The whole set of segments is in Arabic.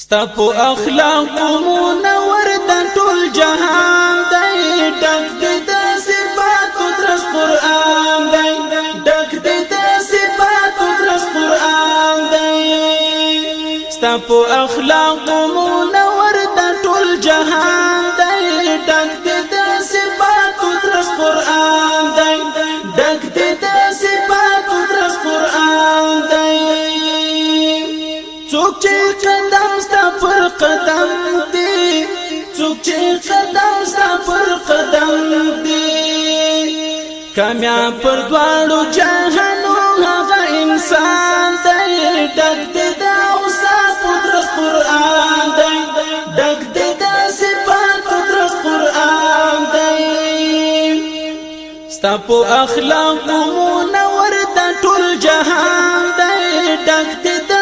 ستپو اخلاق منور د ټول جهان دی. ډک دی د صفات درس قرآن دی. ډک دی د صفات درس قرآن دی. ستپو اخلاق منور څوک چې پر قدم دی څوک چې قدم ستا پر قدم دی. کامیاب پر دواړو جهانو هغه انسان دی ډک دی د اوصاف قدرت قرآن دی. ډک دی د صفات قدرت قرآن دی. ستا په اخلاق منور د ټول جهان دی ډک دی د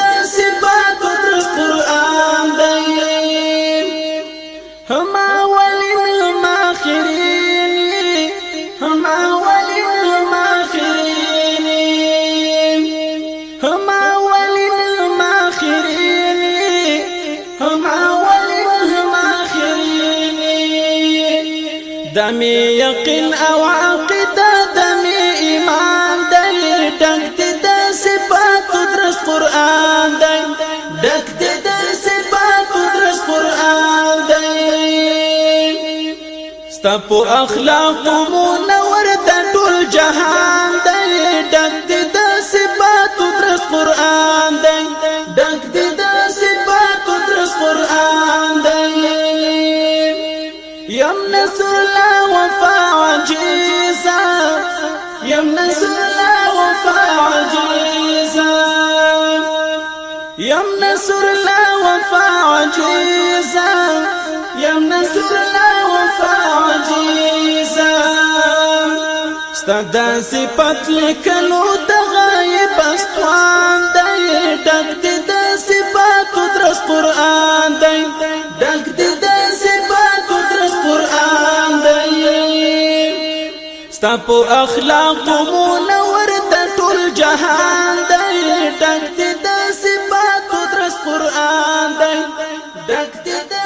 دمي يقين أو عقيدة دمي ايمان دي دك دي دا صفات درس قرآن دي دك دي دا صفات درس قرآن دي ستپو اخلاق منور دا طول جهان دي دك دي دا صفات درس قرآن دي دك دي دا صفات درس قرآن دي يم نصر فعجيزا يم نسل وفعجيزا يم نسر لا وفعجيزا يم نسر لا وفعجيزا ستدا صفات لکلو د غیب استوان د ډک ستا اخلاق مونور د تول جهان دای ډک دا د صفات قرآن دای ډک دا